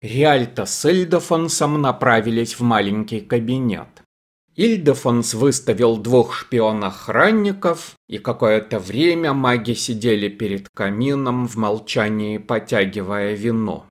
Риальто с Ильдефонсом направились в маленький кабинет. Ильдефонс выставил двух шпион-охранников, и какое-то время маги сидели перед камином в молчании, потягивая вино.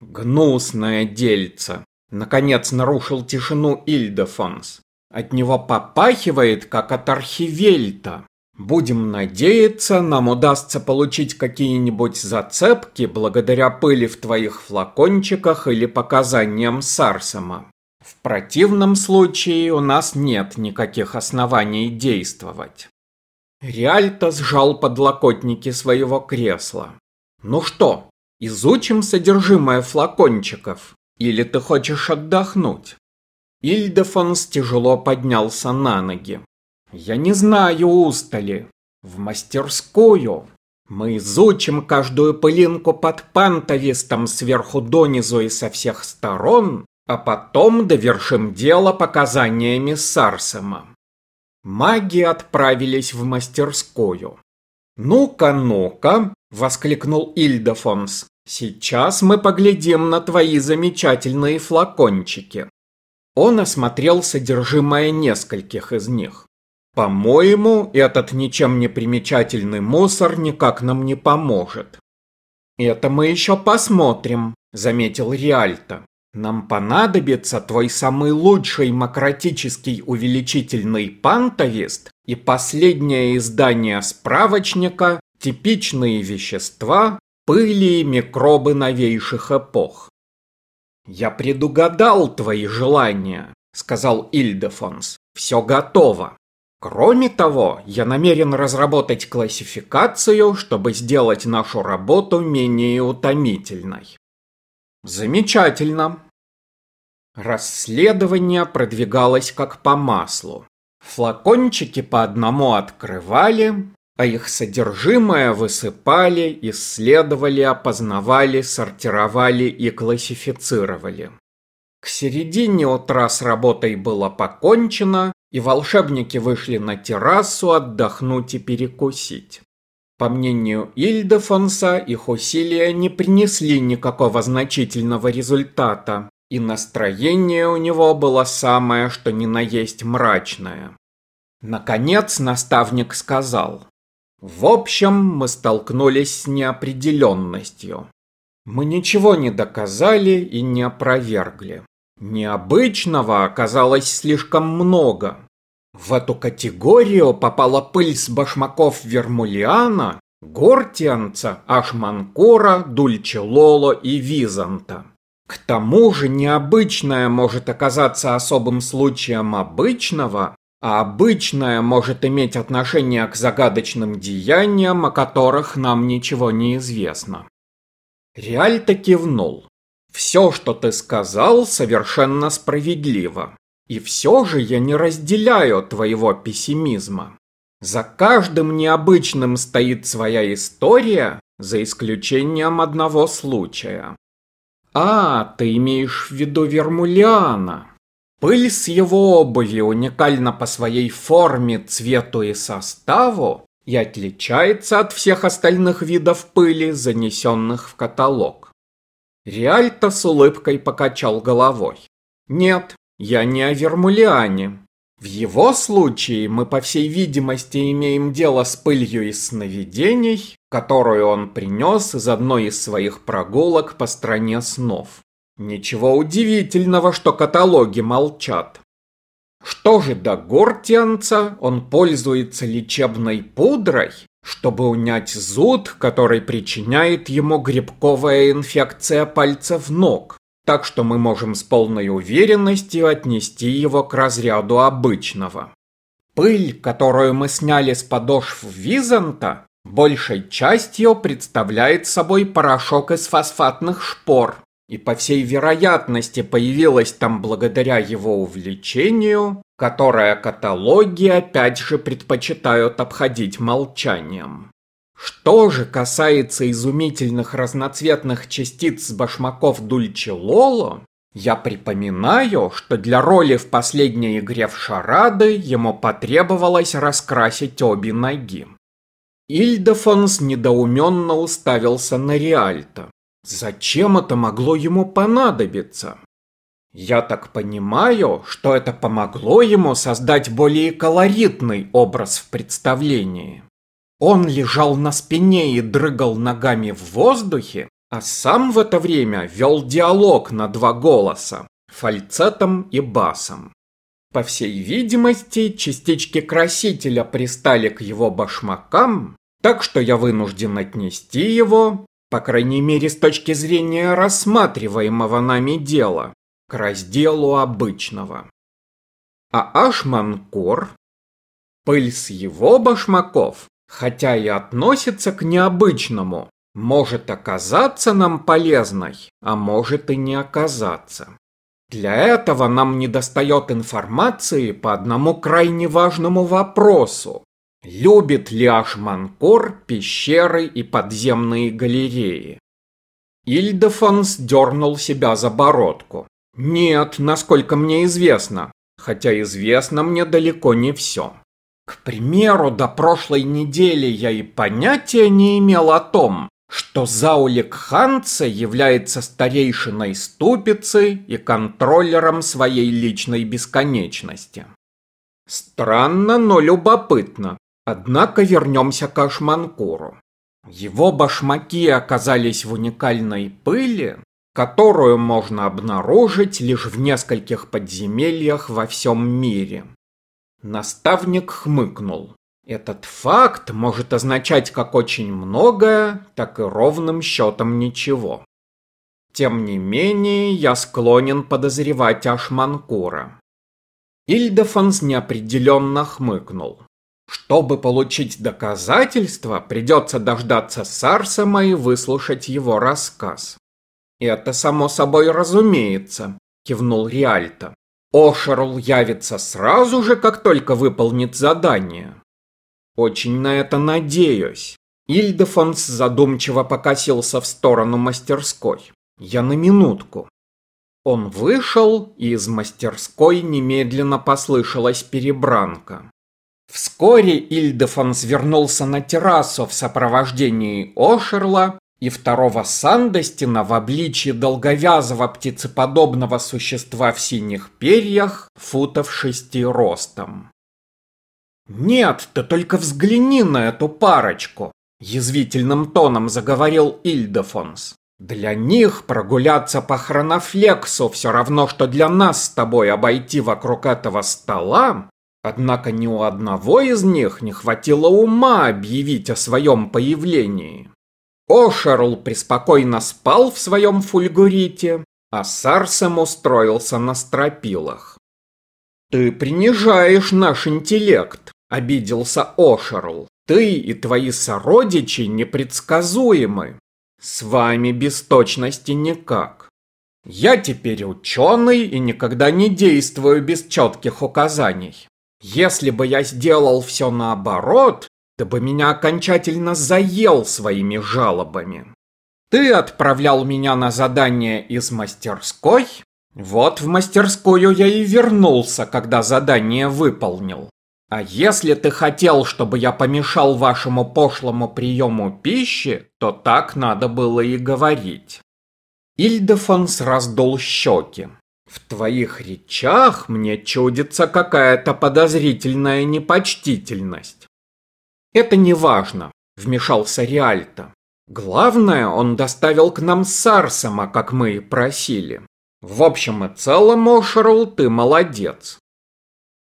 «Гнусное дельце!» — наконец нарушил тишину Ильдефонс. «От него попахивает, как от архивельта. Будем надеяться, нам удастся получить какие-нибудь зацепки благодаря пыли в твоих флакончиках или показаниям Сарсома. В противном случае у нас нет никаких оснований действовать. Риальто сжал подлокотники своего кресла. Ну что, изучим содержимое флакончиков? Или ты хочешь отдохнуть? Ильдефонс тяжело поднялся на ноги. Я не знаю устали. В мастерскую. Мы изучим каждую пылинку под пантовистом сверху донизу и со всех сторон, а потом довершим дело показаниями Сарсема. Маги отправились в мастерскую. «Ну-ка, ну-ка!» — воскликнул Ильдефонс. «Сейчас мы поглядим на твои замечательные флакончики». Он осмотрел содержимое нескольких из них. По-моему, этот ничем не примечательный мусор никак нам не поможет. Это мы еще посмотрим, заметил Риальто. Нам понадобится твой самый лучший макротический увеличительный пантовист и последнее издание справочника «Типичные вещества, пыли и микробы новейших эпох». «Я предугадал твои желания», — сказал Ильдефонс. «Все готово. Кроме того, я намерен разработать классификацию, чтобы сделать нашу работу менее утомительной. Замечательно. Расследование продвигалось как по маслу. Флакончики по одному открывали, а их содержимое высыпали, исследовали, опознавали, сортировали и классифицировали. К середине утра с работой было покончено, и волшебники вышли на террасу отдохнуть и перекусить. По мнению Ильдефонса, их усилия не принесли никакого значительного результата, и настроение у него было самое, что ни на есть мрачное. Наконец наставник сказал, «В общем, мы столкнулись с неопределенностью. Мы ничего не доказали и не опровергли. Необычного оказалось слишком много. В эту категорию попала пыль с башмаков Вермулиана, Гортианца, Ашманкора, Дульчелоло и Византа. К тому же необычное может оказаться особым случаем обычного, а обычное может иметь отношение к загадочным деяниям, о которых нам ничего не известно. Реальто кивнул. Все, что ты сказал, совершенно справедливо. И все же я не разделяю твоего пессимизма. За каждым необычным стоит своя история, за исключением одного случая. А, ты имеешь в виду Вермулиана. Пыль с его обуви уникальна по своей форме, цвету и составу и отличается от всех остальных видов пыли, занесенных в каталог. Риальто с улыбкой покачал головой. «Нет, я не о Вермулиане. В его случае мы, по всей видимости, имеем дело с пылью из сновидений, которую он принес из одной из своих прогулок по стране снов. Ничего удивительного, что каталоги молчат. Что же до Гортианца, он пользуется лечебной пудрой, чтобы унять зуд, который причиняет ему грибковая инфекция пальцев ног, так что мы можем с полной уверенностью отнести его к разряду обычного. Пыль, которую мы сняли с подошв Византа, большей частью представляет собой порошок из фосфатных шпор, и по всей вероятности появилась там благодаря его увлечению, которое каталоги опять же предпочитают обходить молчанием. Что же касается изумительных разноцветных частиц с башмаков Дульче Лоло, я припоминаю, что для роли в последней игре в шарады ему потребовалось раскрасить обе ноги. Ильдефонс недоуменно уставился на Риальто. Зачем это могло ему понадобиться? Я так понимаю, что это помогло ему создать более колоритный образ в представлении. Он лежал на спине и дрыгал ногами в воздухе, а сам в это время вел диалог на два голоса – фальцетом и басом. По всей видимости, частички красителя пристали к его башмакам, так что я вынужден отнести его, по крайней мере с точки зрения рассматриваемого нами дела, к разделу обычного. А Ашманкор, пыль с его башмаков, хотя и относится к необычному, может оказаться нам полезной, а может и не оказаться. Для этого нам недостает информации по одному крайне важному вопросу. Любит ли Ашманкор пещеры и подземные галереи? Ильдефонс дернул себя за бородку. Нет, насколько мне известно, хотя известно мне далеко не все. К примеру, до прошлой недели я и понятия не имел о том, что Заулик Ханце является старейшиной ступицы и контроллером своей личной бесконечности. Странно, но любопытно. Однако вернемся к Ашманкуру. Его башмаки оказались в уникальной пыли, которую можно обнаружить лишь в нескольких подземельях во всем мире. Наставник хмыкнул. Этот факт может означать как очень многое, так и ровным счетом ничего. Тем не менее, я склонен подозревать Ашманкура. Ильдефонс неопределенно хмыкнул. Чтобы получить доказательства, придется дождаться Сарсама и выслушать его рассказ. «Это само собой разумеется», – кивнул Риальто. «Ошерл явится сразу же, как только выполнит задание». «Очень на это надеюсь». Ильдефонс задумчиво покосился в сторону мастерской. «Я на минутку». Он вышел, и из мастерской немедленно послышалась перебранка. Вскоре Ильдефонс вернулся на террасу в сопровождении Ошерла и второго Сандостина в обличье долговязого птицеподобного существа в синих перьях, футов шести ростом. «Нет, ты только взгляни на эту парочку!» – язвительным тоном заговорил Ильдефонс. «Для них прогуляться по хронофлексу все равно, что для нас с тобой обойти вокруг этого стола, однако ни у одного из них не хватило ума объявить о своем появлении. Ошерл преспокойно спал в своем фульгурите, а Сарсем устроился на стропилах. «Ты принижаешь наш интеллект», — обиделся Ошерл. «Ты и твои сородичи непредсказуемы. С вами без точности никак. Я теперь ученый и никогда не действую без четких указаний. Если бы я сделал все наоборот, бы меня окончательно заел своими жалобами. Ты отправлял меня на задание из мастерской? Вот в мастерскую я и вернулся, когда задание выполнил. А если ты хотел, чтобы я помешал вашему пошлому приему пищи, то так надо было и говорить. Ильдефонс раздул щеки. В твоих речах мне чудится какая-то подозрительная непочтительность. «Это не важно», — вмешался Риальто. «Главное, он доставил к нам Сарсама, как мы и просили. В общем и целом, Ошерл, ты молодец.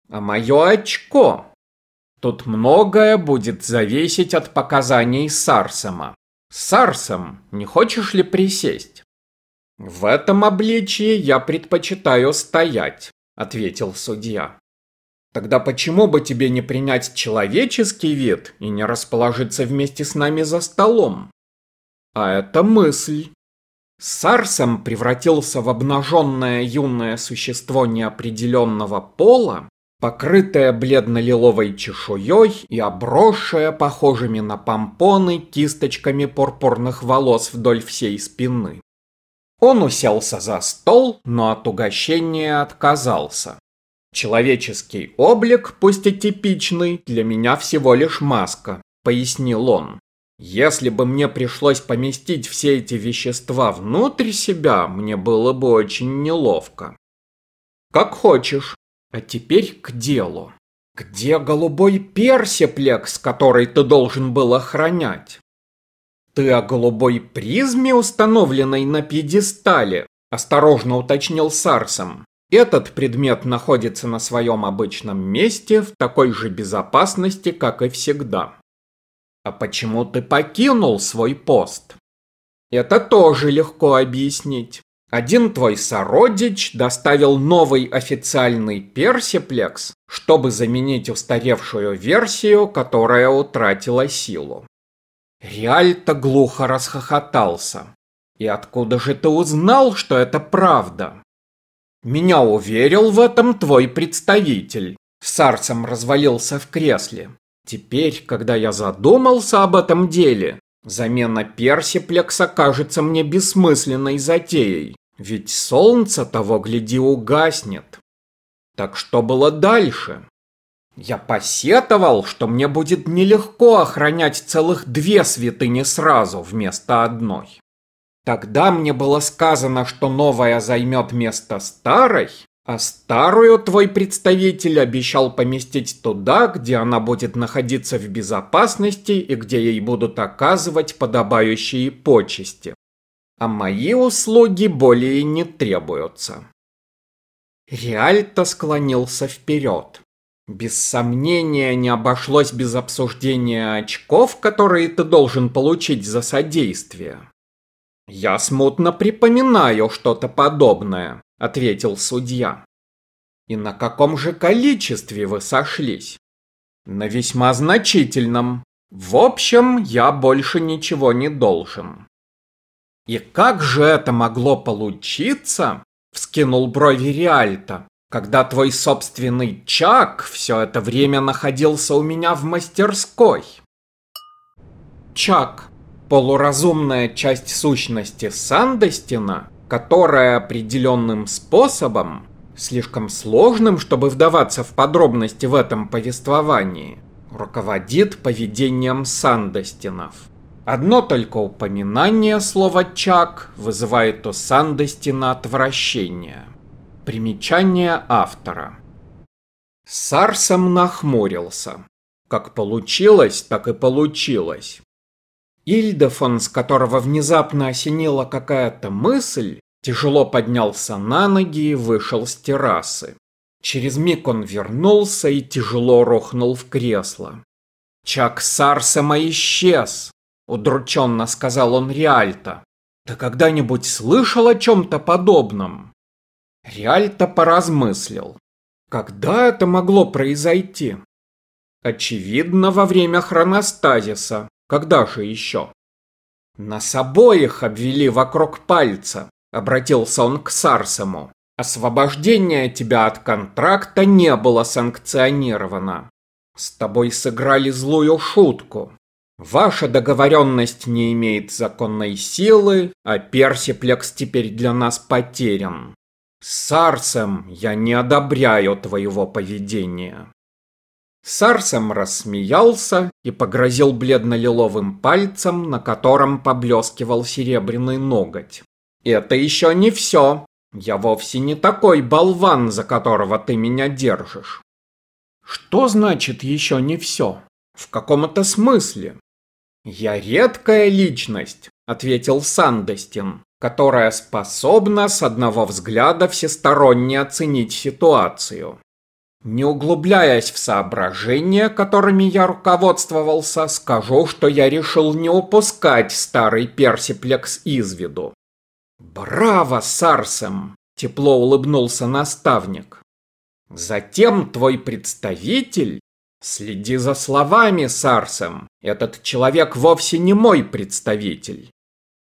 А мое очко? Тут многое будет зависеть от показаний Сарсама. Сарсам, не хочешь ли присесть?» «В этом обличии я предпочитаю стоять», — ответил судья. Тогда почему бы тебе не принять человеческий вид и не расположиться вместе с нами за столом? А это мысль. Сарсом превратился в обнаженное юное существо неопределенного пола, покрытое бледно-лиловой чешуей и обросшее похожими на помпоны кисточками пурпурных волос вдоль всей спины. Он уселся за стол, но от угощения отказался. «Человеческий облик, пусть и типичный, для меня всего лишь маска», — пояснил он. Если бы мне пришлось поместить все эти вещества внутрь себя, мне было бы очень неловко. Как хочешь. А теперь к делу. Где голубой персиплекс, который ты должен был охранять? Ты о голубой призме, установленной на пьедестале? Осторожно уточнил Сарсом. Этот предмет находится на своем обычном месте в такой же безопасности, как и всегда. А почему ты покинул свой пост? Это тоже легко объяснить. Один твой сородич доставил новый официальный персиплекс, чтобы заменить устаревшую версию, которая утратила силу. Реальто глухо расхохотался. И откуда же ты узнал, что это правда? Меня уверил в этом твой представитель. Сарцем развалился в кресле. Теперь, когда я задумался об этом деле, замена персиплекса кажется мне бессмысленной затеей, ведь солнце того гляди угаснет. Так что было дальше? Я посетовал, что мне будет нелегко охранять целых две святыни сразу вместо одной. Тогда мне было сказано, что новая займет место старой, а старую твой представитель обещал поместить туда, где она будет находиться в безопасности и где ей будут оказывать подобающие почести. А мои услуги более не требуются. Реальто склонился вперед. Без сомнения не обошлось без обсуждения очков, которые ты должен получить за содействие. Я смутно припоминаю что-то подобное ответил судья. И на каком же количестве вы сошлись? На весьма значительном. В общем, я больше ничего не должен. И как же это могло получиться? Вскинул брови Риальто, когда твой собственный Чак все это время находился у меня в мастерской. Чак, полуразумная часть сущности Сандостина, которая определенным способом, слишком сложным, чтобы вдаваться в подробности в этом повествовании, руководит поведением Сандостинов. Одно только упоминание слова «чак» вызывает у Сандостина отвращение. Примечание автора. Сарсом нахмурился. Как получилось, так и получилось. Ильдефон, с которого внезапно осенила какая-то мысль, тяжело поднялся на ноги и вышел с террасы. Через миг он вернулся и тяжело рухнул в кресло. «Чак Сарсема исчез», — удрученно сказал он Риальто. «Ты когда-нибудь слышал о чем-то подобном?» Риальто поразмыслил. Когда это могло произойти? Очевидно, во время хроностазиса, когда же еще? Нас обоих обвели вокруг пальца, обратился он к Сарсому. Освобождение тебя от контракта не было санкционировано. С тобой сыграли злую шутку. Ваша договоренность не имеет законной силы, а персиплекс теперь для нас потерян. Сарсом я не одобряю твоего поведения. Сарсом рассмеялся и погрозил бледно-лиловым пальцем, на котором поблескивал серебряный ноготь. «Это еще не все. Я вовсе не такой болван, за которого ты меня держишь». «Что значит еще не все? В каком это смысле?» «Я редкая личность», — ответил Сандестин, «которая способна с одного взгляда всесторонне оценить ситуацию. Не углубляясь в соображения, которыми я руководствовался, скажу, что я решил не упускать старый персиплекс из виду. «Браво, Сарсем!» – тепло улыбнулся наставник. «Затем твой представитель...» «Следи за словами, Сарсем. Этот человек вовсе не мой представитель.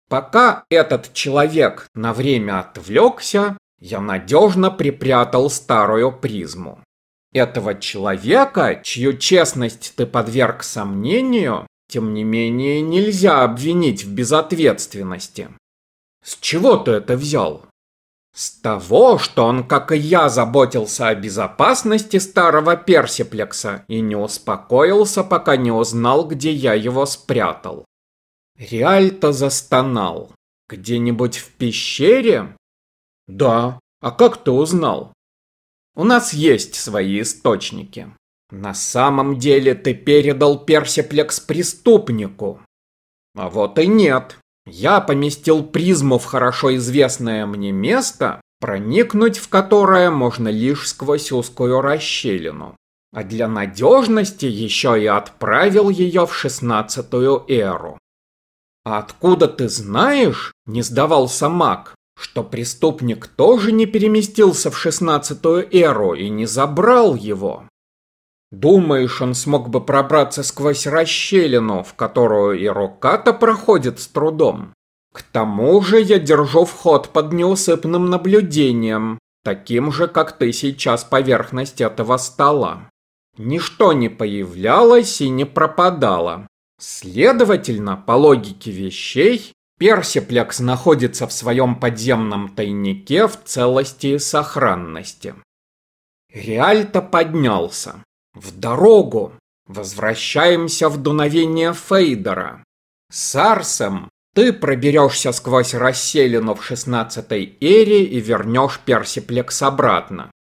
Пока этот человек на время отвлекся, я надежно припрятал старую призму этого человека, чью честность ты подверг сомнению, тем не менее нельзя обвинить в безответственности. С чего ты это взял? С того, что он, как и я, заботился о безопасности старого персиплекса и не успокоился, пока не узнал, где я его спрятал. Реальто застонал. Где-нибудь в пещере? Да. А как ты узнал? У нас есть свои источники. На самом деле ты передал персиплекс преступнику. А вот и нет. Я поместил призму в хорошо известное мне место, проникнуть в которое можно лишь сквозь узкую расщелину. А для надежности еще и отправил ее в шестнадцатую эру. «А откуда ты знаешь?» – не сдавался маг, что преступник тоже не переместился в шестнадцатую эру и не забрал его. Думаешь, он смог бы пробраться сквозь расщелину, в которую и рука-то проходит с трудом? К тому же я держу вход под неусыпным наблюдением, таким же, как ты сейчас поверхность этого стола. Ничто не появлялось и не пропадало. Следовательно, по логике вещей, Персиплекс находится в своем подземном тайнике в целости и сохранности. Реальто поднялся. В дорогу! Возвращаемся в дуновение Фейдера. С Арсом ты проберешься сквозь расселину в шестнадцатой эре и вернешь Персиплекс обратно.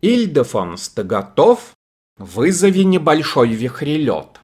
Ильдефонс, ты готов? Вызови небольшой вихрелет.